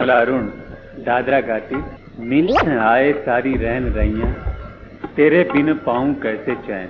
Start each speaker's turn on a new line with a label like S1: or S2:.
S1: अरुण दादरा गाती मिल आए सारी रहन रैया तेरे बिन पाऊँ कैसे चैन?